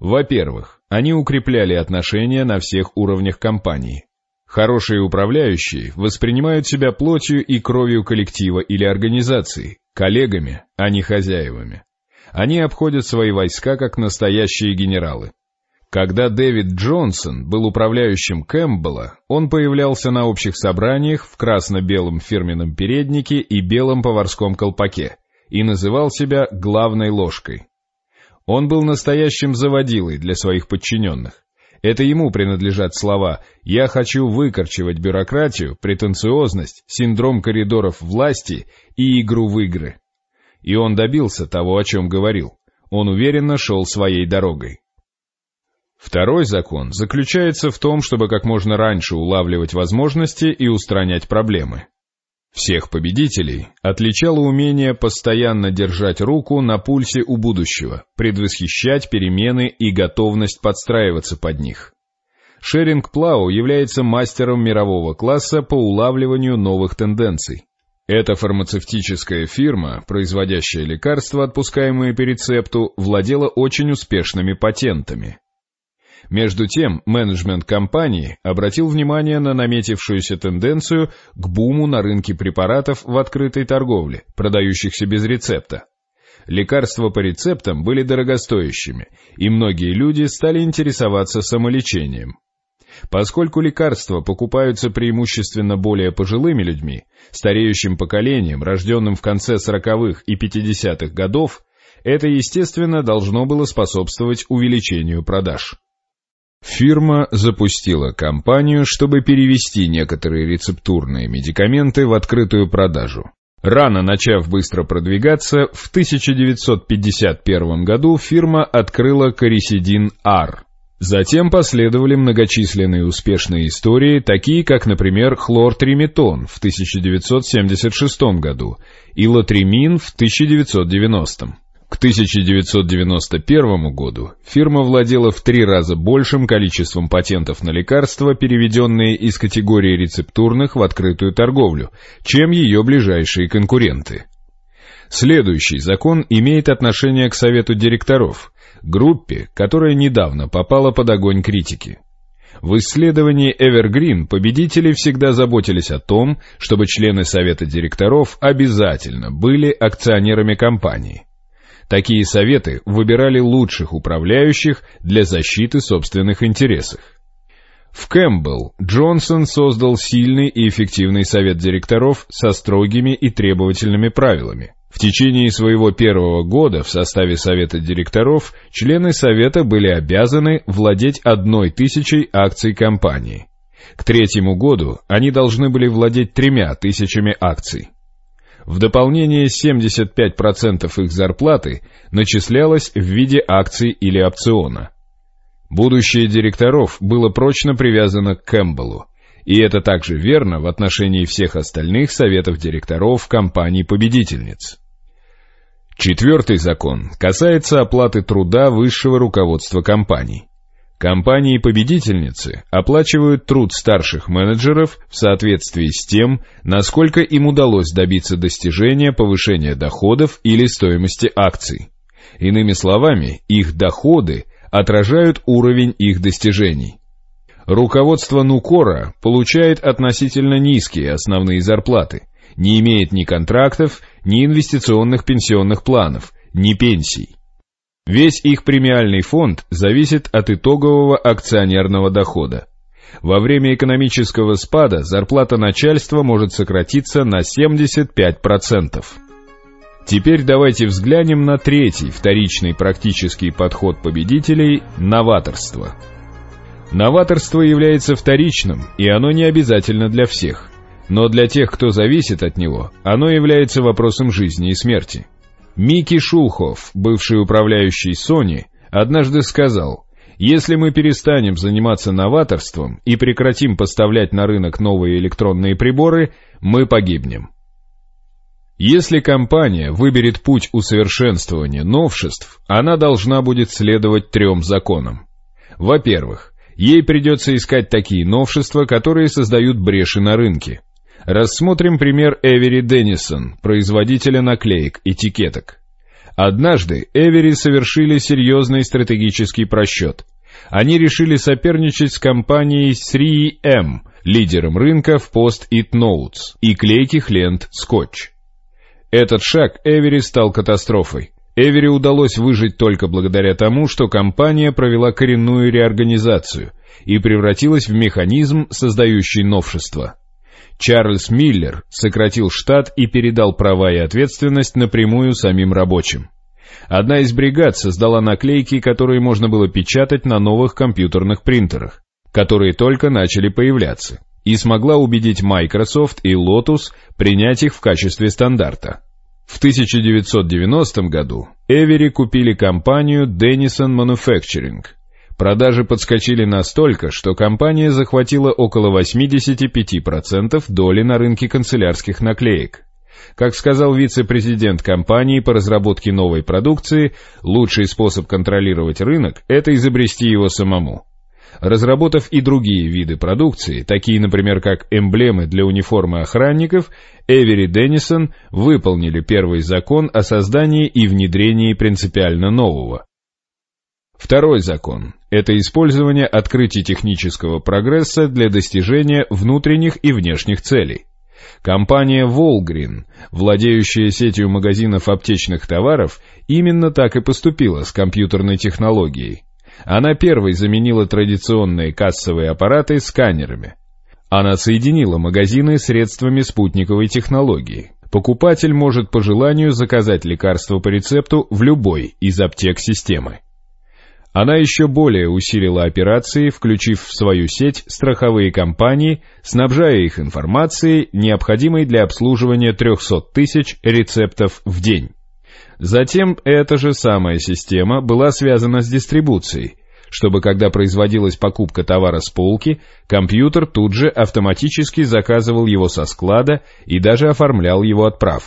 Во-первых, они укрепляли отношения на всех уровнях компании. Хорошие управляющие воспринимают себя плотью и кровью коллектива или организации, коллегами, а не хозяевами. Они обходят свои войска как настоящие генералы. Когда Дэвид Джонсон был управляющим Кэмпбелла, он появлялся на общих собраниях в красно-белом фирменном переднике и белом поварском колпаке и называл себя «главной ложкой». Он был настоящим заводилой для своих подчиненных. Это ему принадлежат слова «я хочу выкорчевать бюрократию, претенциозность, синдром коридоров власти и игру в игры». И он добился того, о чем говорил. Он уверенно шел своей дорогой. Второй закон заключается в том, чтобы как можно раньше улавливать возможности и устранять проблемы. Всех победителей отличало умение постоянно держать руку на пульсе у будущего, предвосхищать перемены и готовность подстраиваться под них. Шеринг Плау является мастером мирового класса по улавливанию новых тенденций. Эта фармацевтическая фирма, производящая лекарства, отпускаемые по рецепту, владела очень успешными патентами. Между тем, менеджмент компании обратил внимание на наметившуюся тенденцию к буму на рынке препаратов в открытой торговле, продающихся без рецепта. Лекарства по рецептам были дорогостоящими, и многие люди стали интересоваться самолечением. Поскольку лекарства покупаются преимущественно более пожилыми людьми, стареющим поколением, рожденным в конце 40-х и 50-х годов, это, естественно, должно было способствовать увеличению продаж. Фирма запустила кампанию, чтобы перевести некоторые рецептурные медикаменты в открытую продажу. Рано начав быстро продвигаться, в 1951 году фирма открыла Корисидин Ар. Затем последовали многочисленные успешные истории, такие как, например, хлортриметон в 1976 году и латримин в 1990. К 1991 году фирма владела в три раза большим количеством патентов на лекарства, переведенные из категории рецептурных в открытую торговлю, чем ее ближайшие конкуренты. Следующий закон имеет отношение к совету директоров, группе, которая недавно попала под огонь критики. В исследовании Evergreen победители всегда заботились о том, чтобы члены совета директоров обязательно были акционерами компании. Такие советы выбирали лучших управляющих для защиты собственных интересов. В Кэмпбелл Джонсон создал сильный и эффективный совет директоров со строгими и требовательными правилами. В течение своего первого года в составе совета директоров члены совета были обязаны владеть одной тысячей акций компании. К третьему году они должны были владеть тремя тысячами акций. В дополнение 75% их зарплаты начислялось в виде акций или опциона. Будущее директоров было прочно привязано к Кэмпбеллу, и это также верно в отношении всех остальных советов директоров компаний-победительниц. Четвертый закон касается оплаты труда высшего руководства компаний. Компании-победительницы оплачивают труд старших менеджеров в соответствии с тем, насколько им удалось добиться достижения повышения доходов или стоимости акций. Иными словами, их доходы отражают уровень их достижений. Руководство Нукора получает относительно низкие основные зарплаты, не имеет ни контрактов, ни инвестиционных пенсионных планов, ни пенсий. Весь их премиальный фонд зависит от итогового акционерного дохода. Во время экономического спада зарплата начальства может сократиться на 75%. Теперь давайте взглянем на третий вторичный практический подход победителей – новаторство. Новаторство является вторичным, и оно не обязательно для всех. Но для тех, кто зависит от него, оно является вопросом жизни и смерти. Микки Шулхов, бывший управляющий Sony, однажды сказал, «Если мы перестанем заниматься новаторством и прекратим поставлять на рынок новые электронные приборы, мы погибнем». Если компания выберет путь усовершенствования новшеств, она должна будет следовать трем законам. Во-первых, ей придется искать такие новшества, которые создают бреши на рынке. Рассмотрим пример Эвери Деннисон, производителя наклеек, этикеток. Однажды Эвери совершили серьезный стратегический просчет. Они решили соперничать с компанией 3M, лидером рынка в пост-it notes и клейких лент скотч. Этот шаг Эвери стал катастрофой. Эвери удалось выжить только благодаря тому, что компания провела коренную реорганизацию и превратилась в механизм, создающий новшества. Чарльз Миллер сократил штат и передал права и ответственность напрямую самим рабочим. Одна из бригад создала наклейки, которые можно было печатать на новых компьютерных принтерах, которые только начали появляться, и смогла убедить Microsoft и Lotus принять их в качестве стандарта. В 1990 году Эвери купили компанию Denison Manufacturing. Продажи подскочили настолько, что компания захватила около 85% доли на рынке канцелярских наклеек. Как сказал вице-президент компании по разработке новой продукции, лучший способ контролировать рынок – это изобрести его самому. Разработав и другие виды продукции, такие, например, как эмблемы для униформы охранников, Эвери Деннисон выполнили первый закон о создании и внедрении принципиально нового. Второй закон – это использование открытий технического прогресса для достижения внутренних и внешних целей. Компания Волгрин, владеющая сетью магазинов аптечных товаров, именно так и поступила с компьютерной технологией. Она первой заменила традиционные кассовые аппараты сканерами. Она соединила магазины средствами спутниковой технологии. Покупатель может по желанию заказать лекарство по рецепту в любой из аптек системы. Она еще более усилила операции, включив в свою сеть страховые компании, снабжая их информацией, необходимой для обслуживания 300 тысяч рецептов в день. Затем эта же самая система была связана с дистрибуцией, чтобы когда производилась покупка товара с полки, компьютер тут же автоматически заказывал его со склада и даже оформлял его отправку.